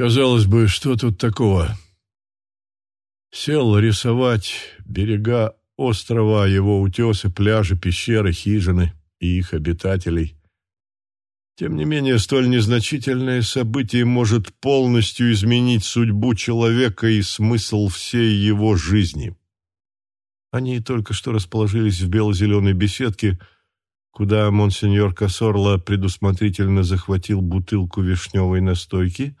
Казалось бы, что тут такого? Сел рисовать берега острова, его утесы, пляжи, пещеры, хижины и их обитателей. Тем не менее, столь незначительное событие может полностью изменить судьбу человека и смысл всей его жизни. Они только что расположились в бело-зеленой беседке, куда монсеньор Кассорла предусмотрительно захватил бутылку вишневой настойки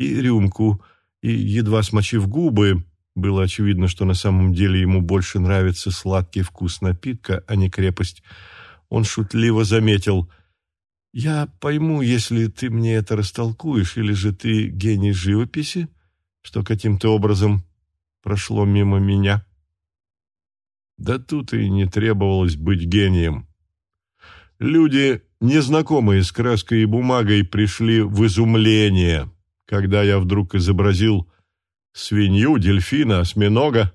и рюмку, и, едва смочив губы, было очевидно, что на самом деле ему больше нравится сладкий вкус напитка, а не крепость. Он шутливо заметил, «Я пойму, если ты мне это растолкуешь, или же ты гений живописи, что каким-то образом прошло мимо меня». Да тут и не требовалось быть гением. Люди, незнакомые с краской и бумагой, пришли в изумление, когда я вдруг изобразил свинью, дельфина, осьминога,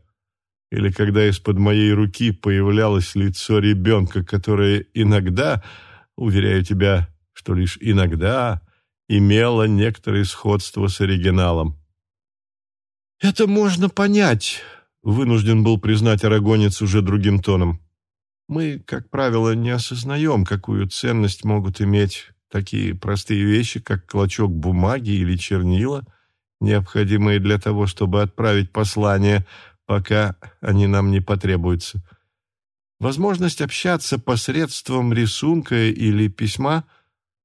или когда из-под моей руки появлялось лицо ребенка, которое иногда, уверяю тебя, что лишь иногда имело некоторое сходство с оригиналом. «Это можно понять», вынужден был признать арагонец уже другим тоном. Мы, как правило, не осознаем, какую ценность могут иметь такие простые вещи, как клочок бумаги или чернила, необходимые для того, чтобы отправить послание, пока они нам не потребуются. Возможность общаться посредством рисунка или письма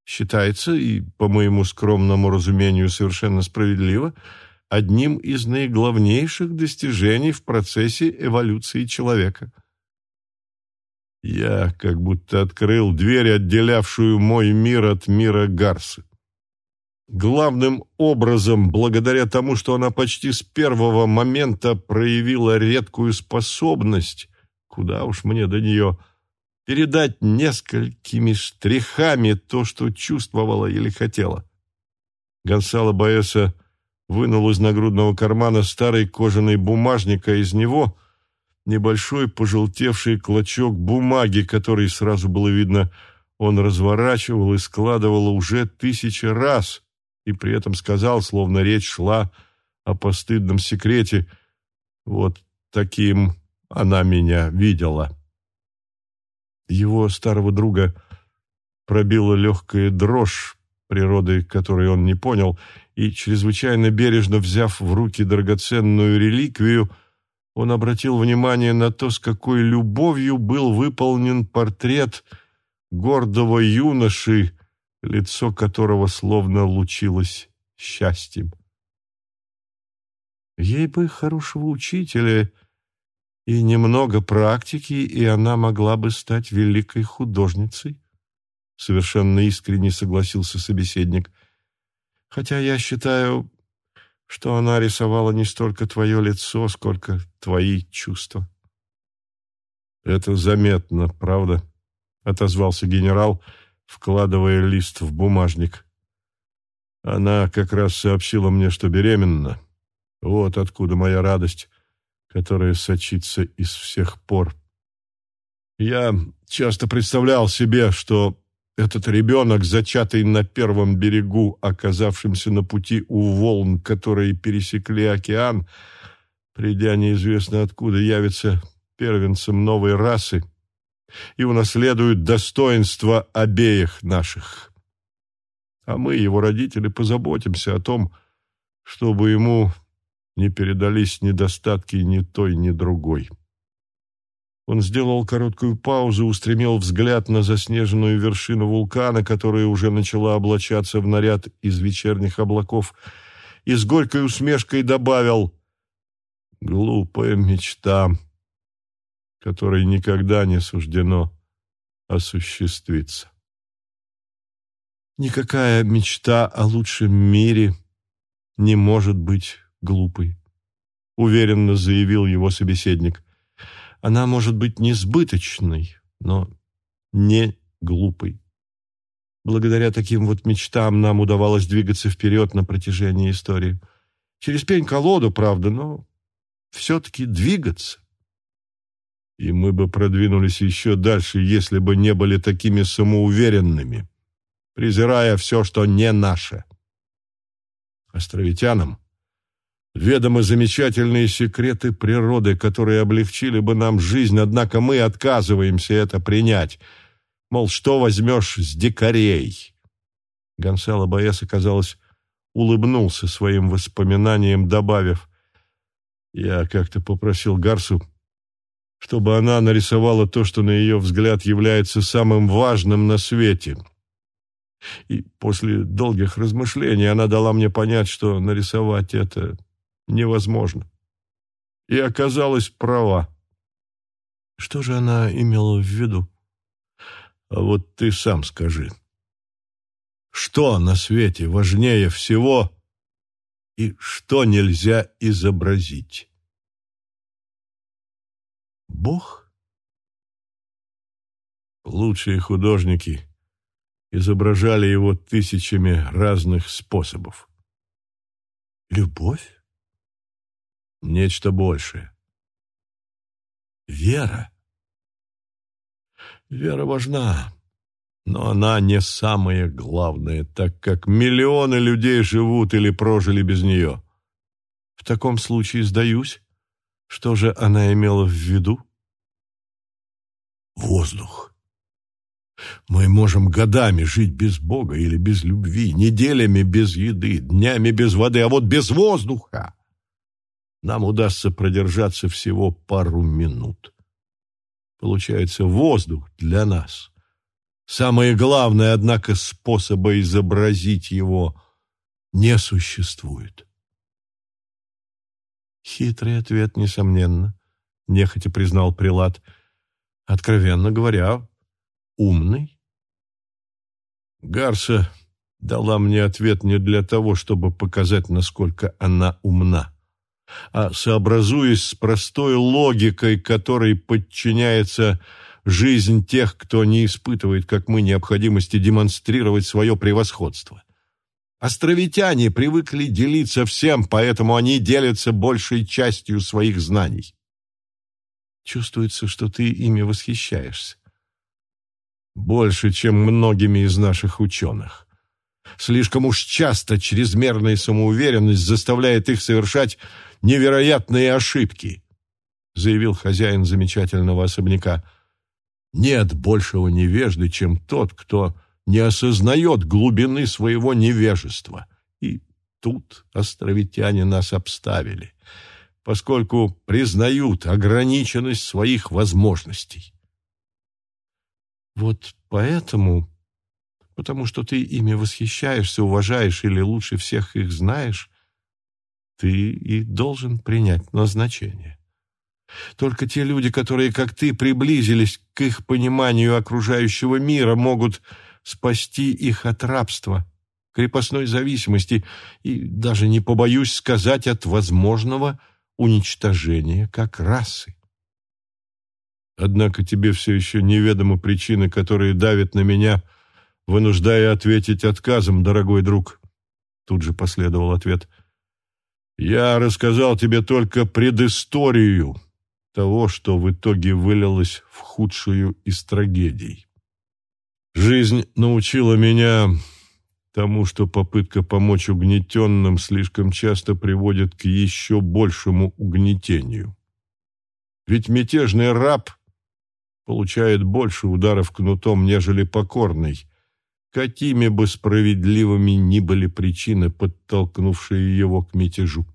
считается, и, по моему скромному разумению, совершенно справедливо – одним из наиглавнейших достижений в процессе эволюции человека. Я как будто открыл дверь, отделявшую мой мир от мира Гарсы. Главным образом, благодаря тому, что она почти с первого момента проявила редкую способность, куда уж мне до нее, передать несколькими штрихами то, что чувствовала или хотела. Гонсало Баэса вынул из нагрудного кармана старый кожаный бумажник, а из него небольшой пожелтевший клочок бумаги, который сразу было видно, он разворачивал и складывал уже тысячи раз, и при этом сказал, словно речь шла о постыдном секрете, вот таким она меня видела. Его старого друга пробила легкая дрожь, природы которой он не понял, и, чрезвычайно бережно взяв в руки драгоценную реликвию, он обратил внимание на то, с какой любовью был выполнен портрет гордого юноши, лицо которого словно лучилось счастьем. Ей бы хорошего учителя и немного практики, и она могла бы стать великой художницей, совершенно искренне согласился собеседник хотя я считаю, что она рисовала не столько твое лицо, сколько твои чувства. Это заметно, правда? отозвался генерал, вкладывая лист в бумажник. Она как раз сообщила мне, что беременна. Вот откуда моя радость, которая сочится из всех пор. Я часто представлял себе, что этот ребенок, зачатый на первом берегу, оказавшимся на пути у волн, которые пересекли океан, придя неизвестно откуда, явится первенцем новой расы и унаследует достоинство обеих наших. А мы, его родители, позаботимся о том, чтобы ему не передались недостатки ни той, ни другой. Он сделал короткую паузу, устремил взгляд на заснеженную вершину вулкана, которая уже начала облачаться в наряд из вечерних облаков, и с горькой усмешкой добавил «Глупая мечта, которой никогда не суждено осуществиться». Никакая мечта о лучшем мире не может быть глупой, уверенно заявил его собеседник. Она может быть несбыточной, но не глупой. Благодаря таким вот мечтам нам удавалось двигаться вперед на протяжении истории. Через пень-колоду, правда, но все-таки двигаться. И мы бы продвинулись еще дальше, если бы не были такими самоуверенными, презирая все, что не наше. островитянам, ведомы замечательные секреты природы, которые облегчили бы нам жизнь, однако мы отказываемся это принять. Мол, что возьмешь с дикарей? Гонсало Боэса, казалось, улыбнулся своим воспоминанием, добавив, «Я как-то попросил Гарсу, чтобы она нарисовала то, что, на ее взгляд, является самым важным на свете. И после долгих размышлений она дала мне понять, что нарисовать это невозможно. И оказалась права. Что же она имела в виду? А вот ты сам скажи. Что на свете важнее всего и что нельзя изобразить? Бог? Лучшие художники изображали его тысячами разных способов. Любовь? Нечто большее. Вера? Вера важна, но она не самое главное, так как миллионы людей живут или прожили без нее. В таком случае сдаюсь. Что же она имела в виду? Воздух. Мы можем годами жить без Бога или без любви, неделями без еды, днями без воды, а вот без воздуха нам удастся продержаться всего пару минут. Получается, воздух для нас. Самое главное, однако, способа изобразить его не существует. Хитрый ответ, несомненно, нехотя признал Прилад. Откровенно говоря, умный. Гарса дала мне ответ не для того, чтобы показать, насколько она умна а сообразуясь с простой логикой, которой подчиняется жизнь тех, кто не испытывает, как мы, необходимости демонстрировать свое превосходство. Островитяне привыкли делиться всем, поэтому они делятся большей частью своих знаний. Чувствуется, что ты ими восхищаешься. Больше, чем многими из наших ученых. Слишком уж часто чрезмерная самоуверенность заставляет их совершать невероятные ошибки, заявил хозяин замечательного особняка. Нет большего невежды, чем тот, кто не осознает глубины своего невежества. И тут островитяне нас обставили, поскольку признают ограниченность своих возможностей. Вот поэтому, потому что ты ими восхищаешься, уважаешь или лучше всех их знаешь, ты и должен принять назначение. Только те люди, которые, как ты, приблизились к их пониманию окружающего мира, могут спасти их от рабства, крепостной зависимости и, даже не побоюсь сказать, от возможного уничтожения как расы. Однако тебе все еще неведомы причины, которые давят на меня, вынуждая ответить отказом, дорогой друг. Тут же последовал ответ – я рассказал тебе только предысторию того, что в итоге вылилось в худшую из трагедий. Жизнь научила меня тому, что попытка помочь угнетенным слишком часто приводит к еще большему угнетению. Ведь мятежный раб получает больше ударов кнутом, нежели покорный, какими бы справедливыми ни были причины, подтолкнувшие его к мятежу.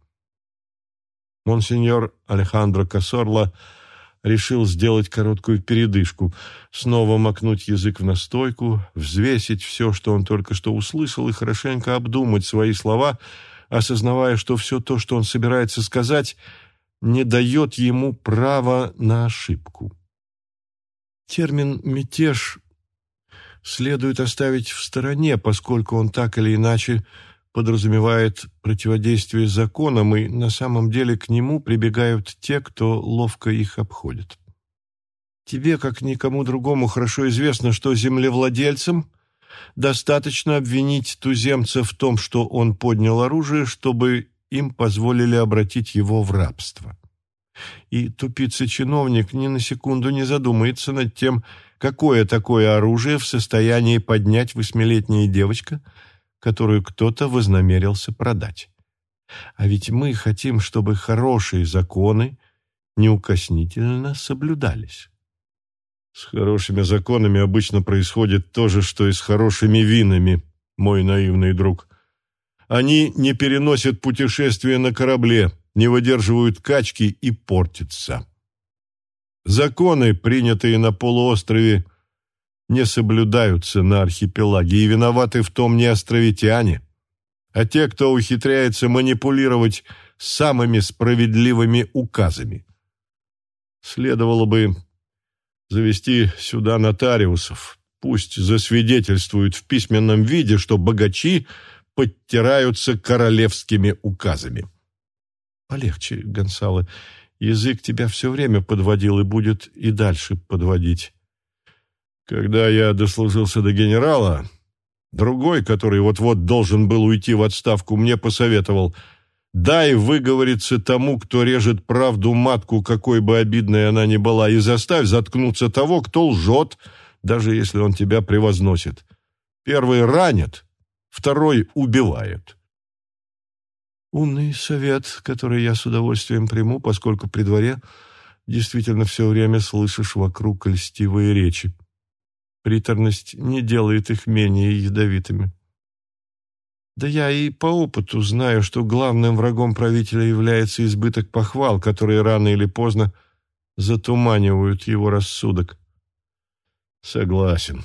Монсеньор Алехандро Кассорла решил сделать короткую передышку, снова макнуть язык в настойку, взвесить все, что он только что услышал, и хорошенько обдумать свои слова, осознавая, что все то, что он собирается сказать, не дает ему права на ошибку. Термин «мятеж» следует оставить в стороне, поскольку он так или иначе подразумевает противодействие законам, и на самом деле к нему прибегают те, кто ловко их обходит. Тебе, как никому другому, хорошо известно, что землевладельцам достаточно обвинить туземца в том, что он поднял оружие, чтобы им позволили обратить его в рабство. И тупица-чиновник ни на секунду не задумается над тем, какое такое оружие в состоянии поднять восьмилетняя девочка, которую кто-то вознамерился продать. А ведь мы хотим, чтобы хорошие законы неукоснительно соблюдались. С хорошими законами обычно происходит то же, что и с хорошими винами, мой наивный друг. Они не переносят путешествия на корабле, не выдерживают качки и портятся. Законы, принятые на полуострове, не соблюдаются на архипелаге, и виноваты в том не островитяне, а те, кто ухитряется манипулировать самыми справедливыми указами. Следовало бы завести сюда нотариусов, пусть засвидетельствуют в письменном виде, что богачи подтираются королевскими указами. Полегче, Гонсало, язык тебя все время подводил и будет и дальше подводить. Когда я дослужился до генерала, другой, который вот-вот должен был уйти в отставку, мне посоветовал «Дай выговориться тому, кто режет правду матку, какой бы обидной она ни была, и заставь заткнуться того, кто лжет, даже если он тебя превозносит. Первый ранит, второй убивает». Умный совет, который я с удовольствием приму, поскольку при дворе действительно все время слышишь вокруг льстивые речи. Приторность не делает их менее ядовитыми. Да я и по опыту знаю, что главным врагом правителя является избыток похвал, которые рано или поздно затуманивают его рассудок. Согласен,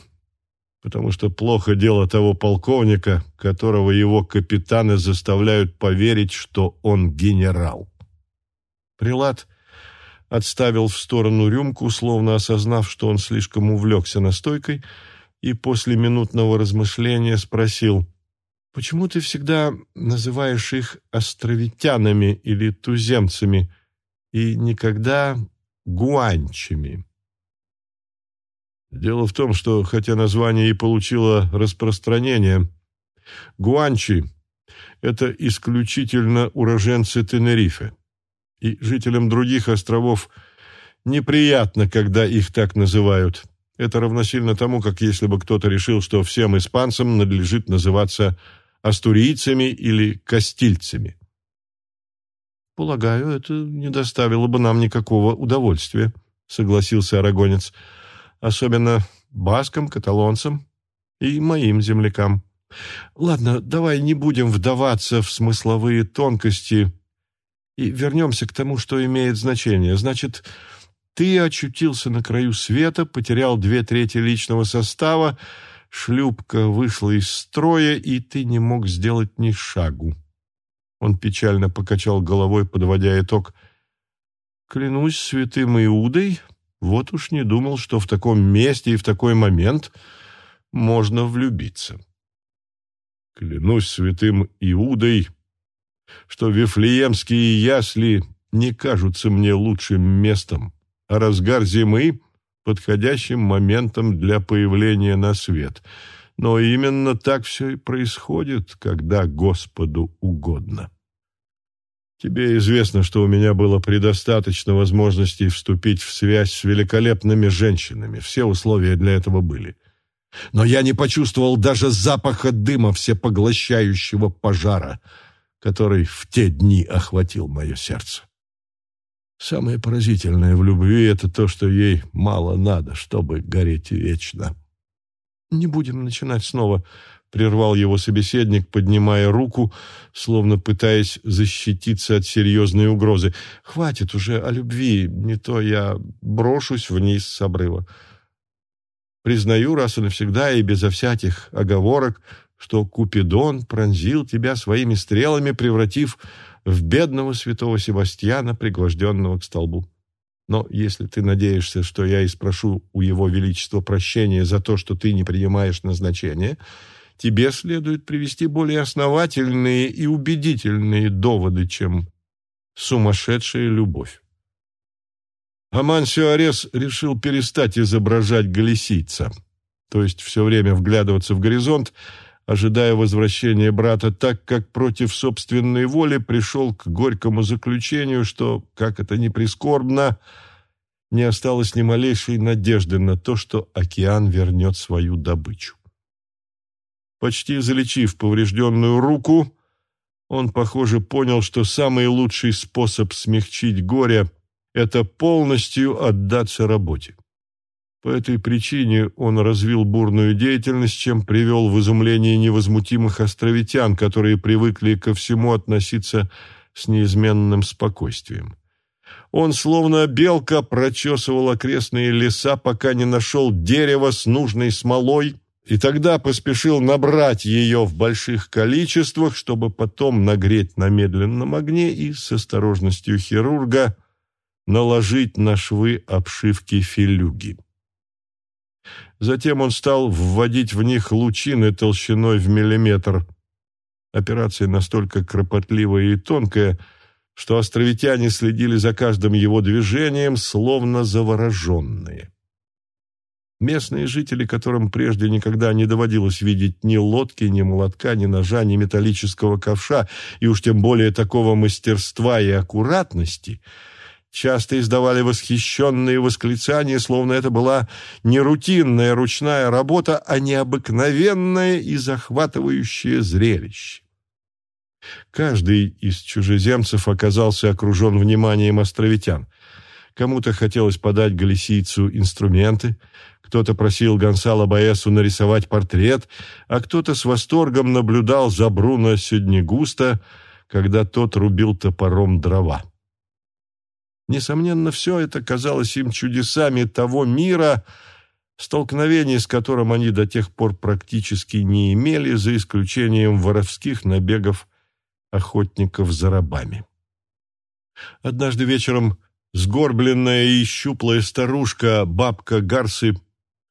потому что плохо дело того полковника, которого его капитаны заставляют поверить, что он генерал. Прилад отставил в сторону рюмку, словно осознав, что он слишком увлекся настойкой, и после минутного размышления спросил, «Почему ты всегда называешь их островитянами или туземцами и никогда гуанчами?» Дело в том, что, хотя название и получило распространение, гуанчи – это исключительно уроженцы Тенерифе и жителям других островов неприятно, когда их так называют. Это равносильно тому, как если бы кто-то решил, что всем испанцам надлежит называться астурийцами или кастильцами. «Полагаю, это не доставило бы нам никакого удовольствия», — согласился арагонец, «особенно баскам, каталонцам и моим землякам. Ладно, давай не будем вдаваться в смысловые тонкости и вернемся к тому, что имеет значение. Значит, ты очутился на краю света, потерял две трети личного состава, шлюпка вышла из строя, и ты не мог сделать ни шагу. Он печально покачал головой, подводя итог. Клянусь святым Иудой, вот уж не думал, что в таком месте и в такой момент можно влюбиться. Клянусь святым Иудой, что вифлеемские ясли не кажутся мне лучшим местом, а разгар зимы — подходящим моментом для появления на свет. Но именно так все и происходит, когда Господу угодно. Тебе известно, что у меня было предостаточно возможностей вступить в связь с великолепными женщинами. Все условия для этого были. Но я не почувствовал даже запаха дыма всепоглощающего пожара — который в те дни охватил мое сердце. Самое поразительное в любви — это то, что ей мало надо, чтобы гореть вечно. «Не будем начинать снова», — прервал его собеседник, поднимая руку, словно пытаясь защититься от серьезной угрозы. «Хватит уже о любви, не то я брошусь вниз с обрыва. Признаю раз и навсегда и безо всяких оговорок, что Купидон пронзил тебя своими стрелами, превратив в бедного святого Себастьяна, пригвожденного к столбу. Но если ты надеешься, что я и спрошу у его величества прощения за то, что ты не принимаешь назначение, тебе следует привести более основательные и убедительные доводы, чем сумасшедшая любовь. Амансио Арес решил перестать изображать галисийца, то есть все время вглядываться в горизонт, ожидая возвращения брата, так как против собственной воли пришел к горькому заключению, что, как это ни прискорбно, не осталось ни малейшей надежды на то, что океан вернет свою добычу. Почти залечив поврежденную руку, он, похоже, понял, что самый лучший способ смягчить горе – это полностью отдаться работе. По этой причине он развил бурную деятельность, чем привел в изумление невозмутимых островитян, которые привыкли ко всему относиться с неизменным спокойствием. Он, словно белка, прочесывал окрестные леса, пока не нашел дерево с нужной смолой, и тогда поспешил набрать ее в больших количествах, чтобы потом нагреть на медленном огне и с осторожностью хирурга наложить на швы обшивки филюги. Затем он стал вводить в них лучины толщиной в миллиметр. Операция настолько кропотливая и тонкая, что островитяне следили за каждым его движением, словно завороженные. Местные жители, которым прежде никогда не доводилось видеть ни лодки, ни молотка, ни ножа, ни металлического ковша, и уж тем более такого мастерства и аккуратности – часто издавали восхищенные восклицания, словно это была не рутинная ручная работа, а необыкновенное и захватывающее зрелище. Каждый из чужеземцев оказался окружен вниманием островитян. Кому-то хотелось подать галисийцу инструменты, кто-то просил Гонсало Баэсу нарисовать портрет, а кто-то с восторгом наблюдал за Бруно Сюднегуста, когда тот рубил топором дрова. Несомненно, все это казалось им чудесами того мира, столкновений с которым они до тех пор практически не имели, за исключением воровских набегов охотников за рабами. Однажды вечером сгорбленная и щуплая старушка, бабка Гарсы,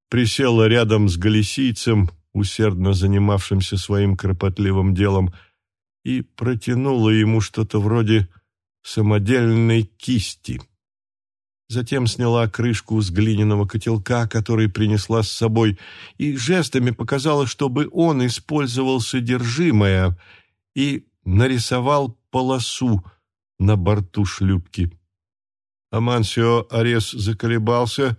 присела рядом с галисийцем, усердно занимавшимся своим кропотливым делом, и протянула ему что-то вроде самодельной кисти. Затем сняла крышку с глиняного котелка, который принесла с собой, и жестами показала, чтобы он использовал содержимое и нарисовал полосу на борту шлюпки. Амансио Арес заколебался,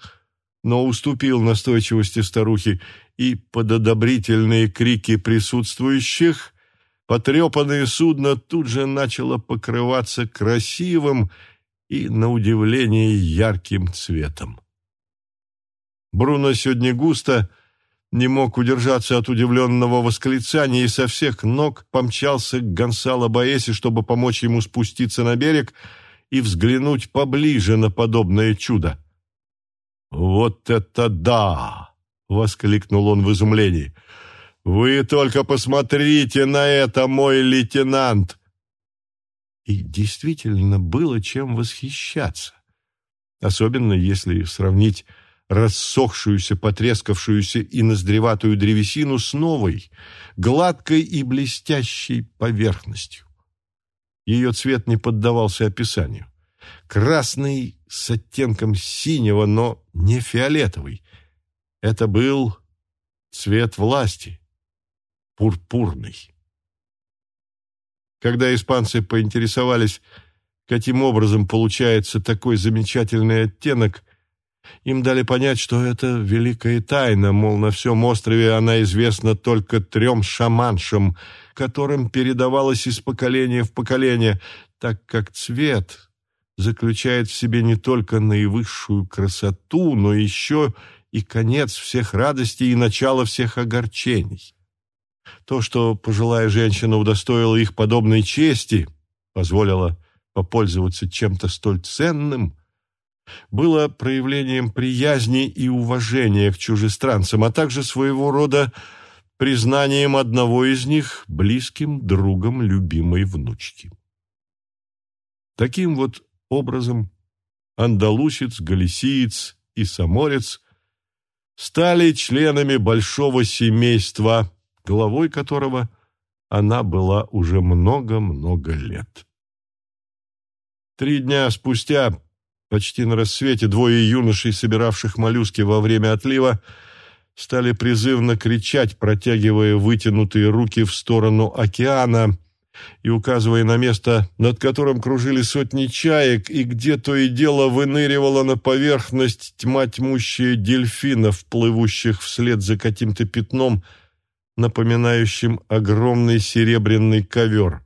но уступил настойчивости старухи, и под одобрительные крики присутствующих Потрепанное судно тут же начало покрываться красивым и, на удивление, ярким цветом. Бруно сегодня густо не мог удержаться от удивленного восклицания и со всех ног помчался к Гонсало Баэсе, чтобы помочь ему спуститься на берег и взглянуть поближе на подобное чудо. «Вот это да!» — воскликнул он в изумлении. Вы только посмотрите на это, мой лейтенант!» И действительно было чем восхищаться. Особенно если сравнить рассохшуюся, потрескавшуюся и ноздреватую древесину с новой, гладкой и блестящей поверхностью. Ее цвет не поддавался описанию. Красный с оттенком синего, но не фиолетовый. Это был цвет власти, пурпурный. Когда испанцы поинтересовались, каким образом получается такой замечательный оттенок, им дали понять, что это великая тайна, мол, на всем острове она известна только трем шаманшам, которым передавалась из поколения в поколение, так как цвет заключает в себе не только наивысшую красоту, но еще и конец всех радостей и начало всех огорчений. То, что пожилая женщина удостоила их подобной чести, позволила попользоваться чем-то столь ценным, было проявлением приязни и уважения к чужестранцам, а также своего рода признанием одного из них близким другом любимой внучки. Таким вот образом андалусец, галисиец и саморец стали членами большого семейства главой которого она была уже много-много лет. Три дня спустя, почти на рассвете, двое юношей, собиравших моллюски во время отлива, стали призывно кричать, протягивая вытянутые руки в сторону океана и указывая на место, над которым кружили сотни чаек, и где то и дело выныривала на поверхность тьма тьмущая дельфинов, плывущих вслед за каким-то пятном – напоминающим огромный серебряный ковер.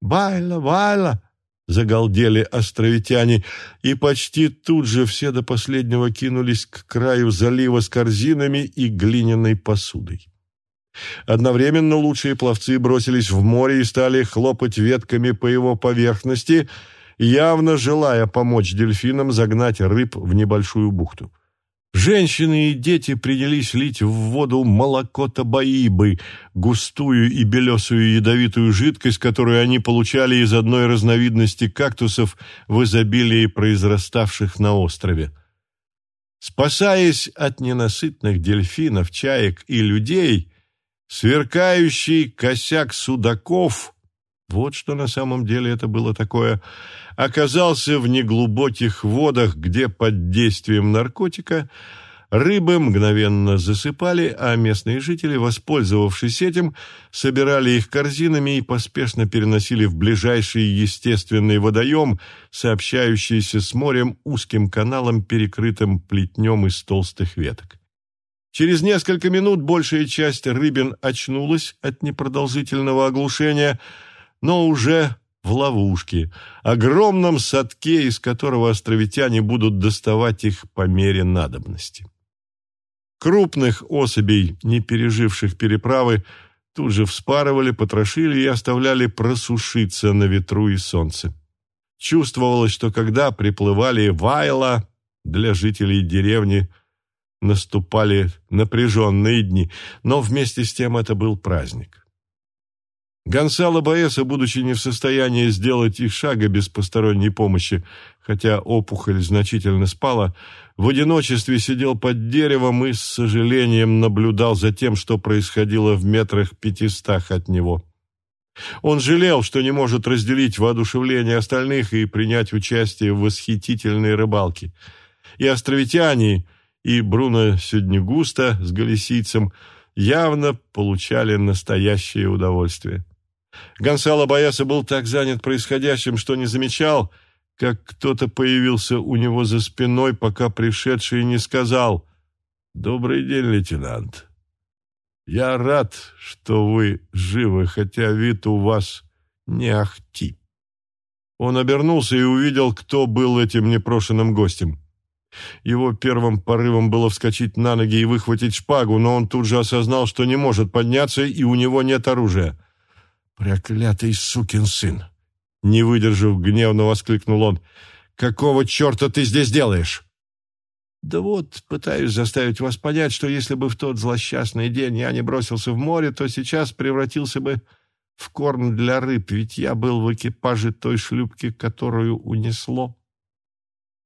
«Байла, байла!» — загалдели островитяне, и почти тут же все до последнего кинулись к краю залива с корзинами и глиняной посудой. Одновременно лучшие пловцы бросились в море и стали хлопать ветками по его поверхности, явно желая помочь дельфинам загнать рыб в небольшую бухту. Женщины и дети принялись лить в воду молоко табаибы, густую и белесую ядовитую жидкость, которую они получали из одной разновидности кактусов в изобилии произраставших на острове. Спасаясь от ненасытных дельфинов, чаек и людей, сверкающий косяк судаков, вот что на самом деле это было такое, оказался в неглубоких водах, где под действием наркотика рыбы мгновенно засыпали, а местные жители, воспользовавшись этим, собирали их корзинами и поспешно переносили в ближайший естественный водоем, сообщающийся с морем узким каналом, перекрытым плетнем из толстых веток. Через несколько минут большая часть рыбин очнулась от непродолжительного оглушения, но уже в ловушке, огромном садке, из которого островитяне будут доставать их по мере надобности. Крупных особей, не переживших переправы, тут же вспарывали, потрошили и оставляли просушиться на ветру и солнце. Чувствовалось, что когда приплывали вайла, для жителей деревни наступали напряженные дни, но вместе с тем это был праздник. Гонсало Баэса, будучи не в состоянии сделать и шага без посторонней помощи, хотя опухоль значительно спала, в одиночестве сидел под деревом и с сожалением наблюдал за тем, что происходило в метрах пятистах от него. Он жалел, что не может разделить воодушевление остальных и принять участие в восхитительной рыбалке. И островитяне, и Бруно Сюднегуста с галисийцем явно получали настоящее удовольствие. Гонсало Бояса был так занят происходящим, что не замечал, как кто-то появился у него за спиной, пока пришедший не сказал «Добрый день, лейтенант. Я рад, что вы живы, хотя вид у вас не ахти». Он обернулся и увидел, кто был этим непрошенным гостем. Его первым порывом было вскочить на ноги и выхватить шпагу, но он тут же осознал, что не может подняться, и у него нет оружия. «Проклятый сукин сын!» Не выдержав, гневно воскликнул он. «Какого черта ты здесь делаешь?» «Да вот, пытаюсь заставить вас понять, что если бы в тот злосчастный день я не бросился в море, то сейчас превратился бы в корм для рыб, ведь я был в экипаже той шлюпки, которую унесло».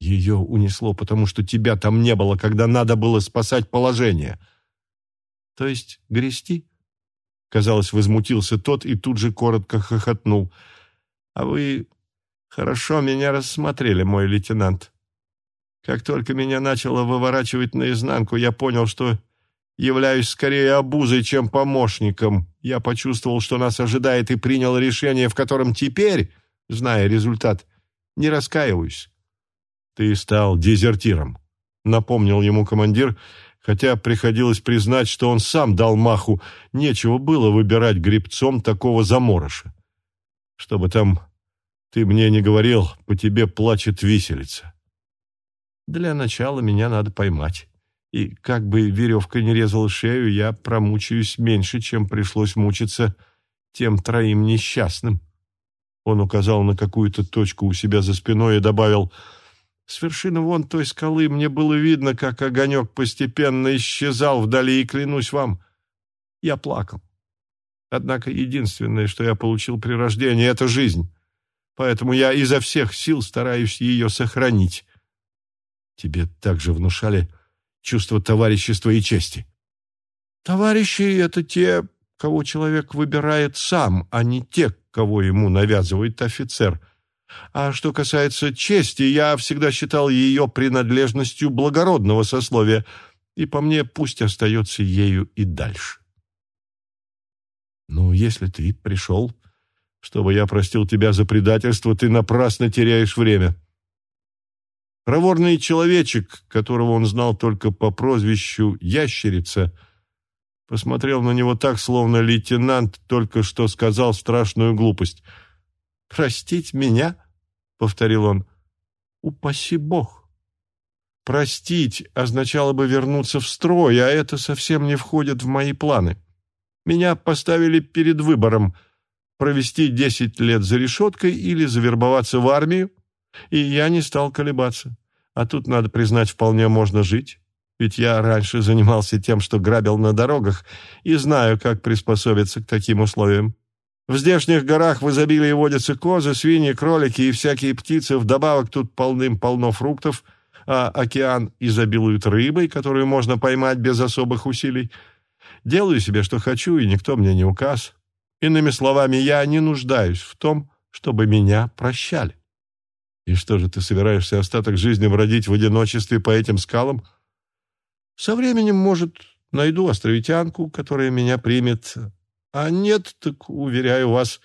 «Ее унесло, потому что тебя там не было, когда надо было спасать положение». «То есть грести?» Казалось, возмутился тот и тут же коротко хохотнул. «А вы хорошо меня рассмотрели, мой лейтенант. Как только меня начало выворачивать наизнанку, я понял, что являюсь скорее обузой, чем помощником. Я почувствовал, что нас ожидает, и принял решение, в котором теперь, зная результат, не раскаиваюсь. Ты стал дезертиром, напомнил ему командир, хотя приходилось признать, что он сам дал маху, нечего было выбирать гребцом такого заморыша. Чтобы там ты мне не говорил, по тебе плачет виселица. Для начала меня надо поймать. И как бы веревка не резала шею, я промучаюсь меньше, чем пришлось мучиться тем троим несчастным. Он указал на какую-то точку у себя за спиной и добавил — с вершины вон той скалы мне было видно, как огонек постепенно исчезал вдали, и клянусь вам, я плакал. Однако единственное, что я получил при рождении, — это жизнь. Поэтому я изо всех сил стараюсь ее сохранить. Тебе также внушали чувство товарищества и чести. Товарищи — это те, кого человек выбирает сам, а не те, кого ему навязывает офицер — а что касается чести, я всегда считал ее принадлежностью благородного сословия, и по мне пусть остается ею и дальше. Ну, если ты пришел, чтобы я простил тебя за предательство, ты напрасно теряешь время. Проворный человечек, которого он знал только по прозвищу «Ящерица», посмотрел на него так, словно лейтенант только что сказал страшную глупость. «Простить меня?» — повторил он. «Упаси Бог!» «Простить» означало бы вернуться в строй, а это совсем не входит в мои планы. Меня поставили перед выбором провести десять лет за решеткой или завербоваться в армию, и я не стал колебаться. А тут, надо признать, вполне можно жить. Ведь я раньше занимался тем, что грабил на дорогах, и знаю, как приспособиться к таким условиям. В здешних горах в изобилии водятся козы, свиньи, кролики и всякие птицы. Вдобавок тут полным-полно фруктов, а океан изобилует рыбой, которую можно поймать без особых усилий. Делаю себе, что хочу, и никто мне не указ. Иными словами, я не нуждаюсь в том, чтобы меня прощали. И что же, ты собираешься остаток жизни бродить в одиночестве по этим скалам? Со временем, может, найду островитянку, которая меня примет. А нет, так, уверяю вас,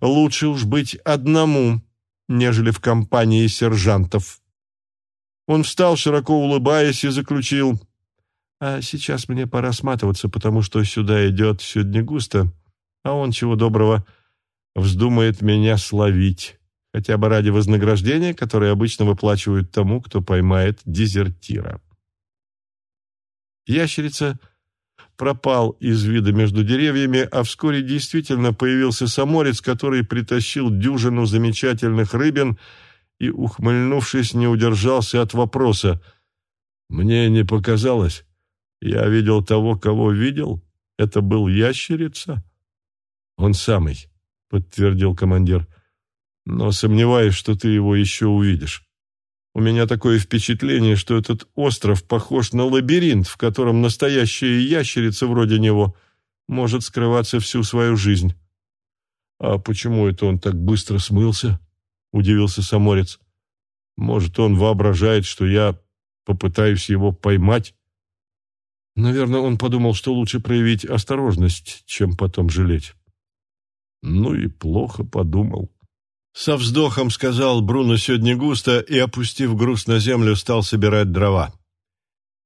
лучше уж быть одному, нежели в компании сержантов. Он встал, широко улыбаясь, и заключил. А сейчас мне пора сматываться, потому что сюда идет сегодня густо, а он, чего доброго, вздумает меня словить хотя бы ради вознаграждения, которое обычно выплачивают тому, кто поймает дезертира. Ящерица пропал из вида между деревьями, а вскоре действительно появился саморец, который притащил дюжину замечательных рыбин и, ухмыльнувшись, не удержался от вопроса. «Мне не показалось. Я видел того, кого видел. Это был ящерица?» «Он самый», — подтвердил командир но сомневаюсь, что ты его еще увидишь. У меня такое впечатление, что этот остров похож на лабиринт, в котором настоящая ящерица вроде него может скрываться всю свою жизнь. А почему это он так быстро смылся? Удивился Саморец. Может, он воображает, что я попытаюсь его поймать? Наверное, он подумал, что лучше проявить осторожность, чем потом жалеть. Ну и плохо подумал. Со вздохом сказал Бруно сегодня густо и, опустив груз на землю, стал собирать дрова.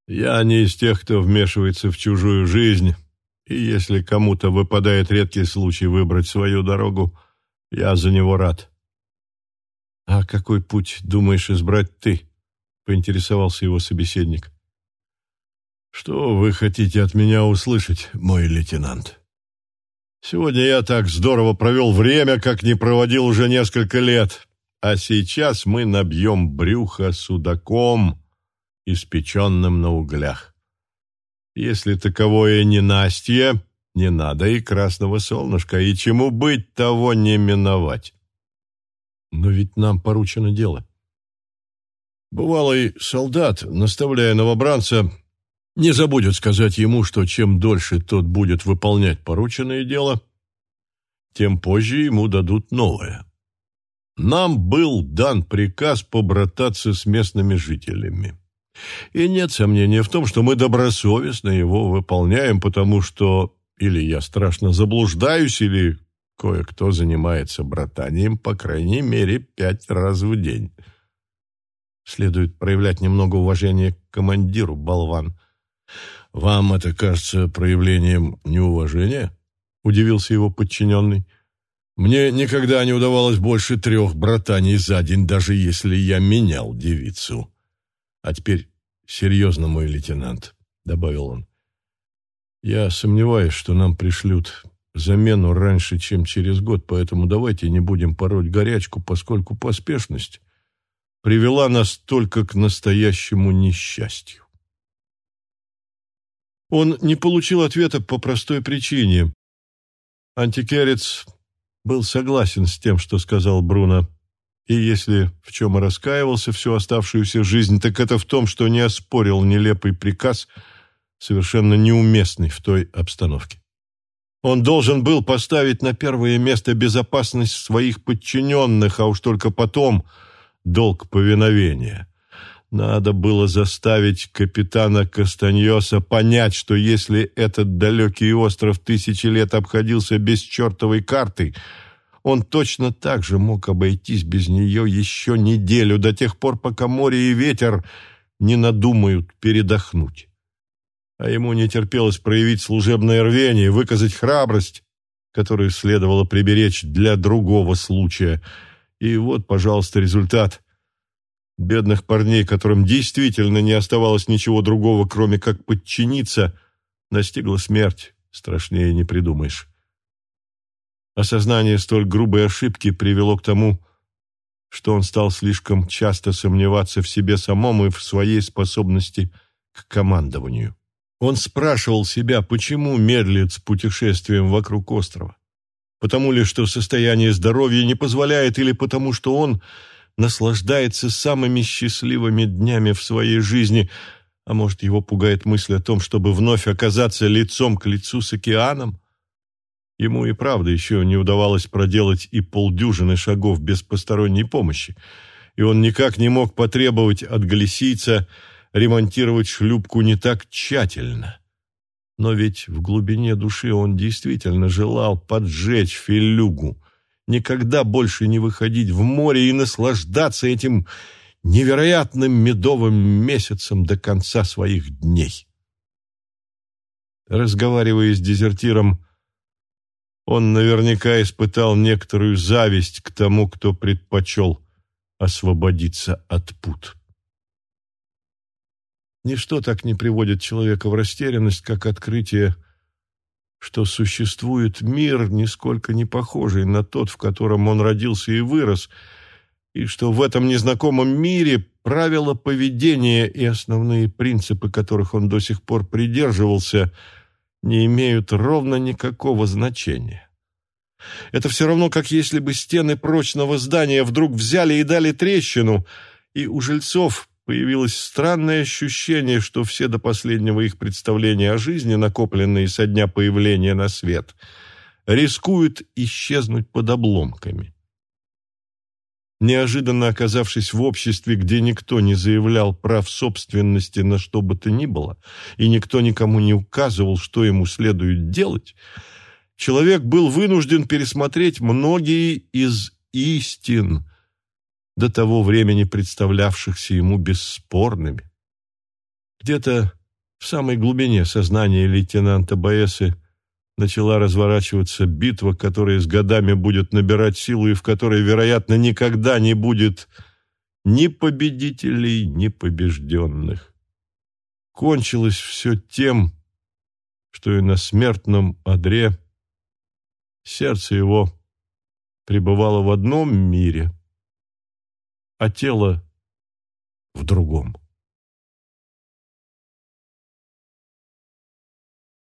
«Я не из тех, кто вмешивается в чужую жизнь, и если кому-то выпадает редкий случай выбрать свою дорогу, я за него рад». «А какой путь думаешь избрать ты?» — поинтересовался его собеседник. «Что вы хотите от меня услышать, мой лейтенант?» Сегодня я так здорово провел время, как не проводил уже несколько лет. А сейчас мы набьем брюхо судаком, испеченным на углях. Если таковое не Настя, не надо и красного солнышка, и чему быть, того не миновать. Но ведь нам поручено дело. Бывалый солдат, наставляя новобранца, не забудет сказать ему, что чем дольше тот будет выполнять порученное дело, тем позже ему дадут новое. Нам был дан приказ побрататься с местными жителями. И нет сомнения в том, что мы добросовестно его выполняем, потому что или я страшно заблуждаюсь, или кое-кто занимается братанием, по крайней мере, пять раз в день. Следует проявлять немного уважения к командиру, болван. «Вам это кажется проявлением неуважения?» — удивился его подчиненный. «Мне никогда не удавалось больше трех братаний за день, даже если я менял девицу. А теперь серьезно, мой лейтенант», — добавил он. «Я сомневаюсь, что нам пришлют замену раньше, чем через год, поэтому давайте не будем пороть горячку, поскольку поспешность привела нас только к настоящему несчастью. Он не получил ответа по простой причине. Антикерец был согласен с тем, что сказал Бруно. И если в чем и раскаивался всю оставшуюся жизнь, так это в том, что не оспорил нелепый приказ, совершенно неуместный в той обстановке. Он должен был поставить на первое место безопасность своих подчиненных, а уж только потом долг повиновения. Надо было заставить капитана Кастаньоса понять, что если этот далекий остров тысячи лет обходился без чертовой карты, он точно так же мог обойтись без нее еще неделю, до тех пор, пока море и ветер не надумают передохнуть. а ему не терпелось проявить служебное рвение, выказать храбрость, которую следовало приберечь для другого случая. И вот, пожалуйста, результат. Бедных парней, которым действительно не оставалось ничего другого, кроме как подчиниться, настигла смерть. Страшнее не придумаешь. Осознание столь грубой ошибки привело к тому, что он стал слишком часто сомневаться в себе самом и в своей способности к командованию. Он спрашивал себя, почему медлит с путешествием вокруг острова. Потому ли, что состояние здоровья не позволяет, или потому, что он наслаждается самыми счастливыми днями в своей жизни, а может, его пугает мысль о том, чтобы вновь оказаться лицом к лицу с океаном? Ему и правда еще не удавалось проделать и полдюжины шагов без посторонней помощи, и он никак не мог потребовать от галисийца ремонтировать шлюпку не так тщательно. Но ведь в глубине души он действительно желал поджечь филюгу, никогда больше не выходить в море и наслаждаться этим невероятным медовым месяцем до конца своих дней. Разговаривая с дезертиром, он наверняка испытал некоторую зависть к тому, кто предпочел освободиться от пут. Ничто так не приводит человека в растерянность, как открытие, что существует мир, нисколько не похожий на тот, в котором он родился и вырос, и что в этом незнакомом мире правила поведения и основные принципы, которых он до сих пор придерживался – не имеют ровно никакого значения. Это все равно, как если бы стены прочного здания вдруг взяли и дали трещину, и у жильцов появилось странное ощущение, что все до последнего их представления о жизни, накопленные со дня появления на свет, рискуют исчезнуть под обломками. Неожиданно оказавшись в обществе, где никто не заявлял прав собственности на что бы то ни было, и никто никому не указывал, что ему следует делать, человек был вынужден пересмотреть многие из истин, до того времени представлявшихся ему бесспорными. Где-то в самой глубине сознания лейтенанта Баэсы начала разворачиваться битва, которая с годами будет набирать силу и в которой, вероятно, никогда не будет ни победителей, ни побежденных. Кончилось все тем, что и на смертном одре сердце его пребывало в одном мире, а тело в другом.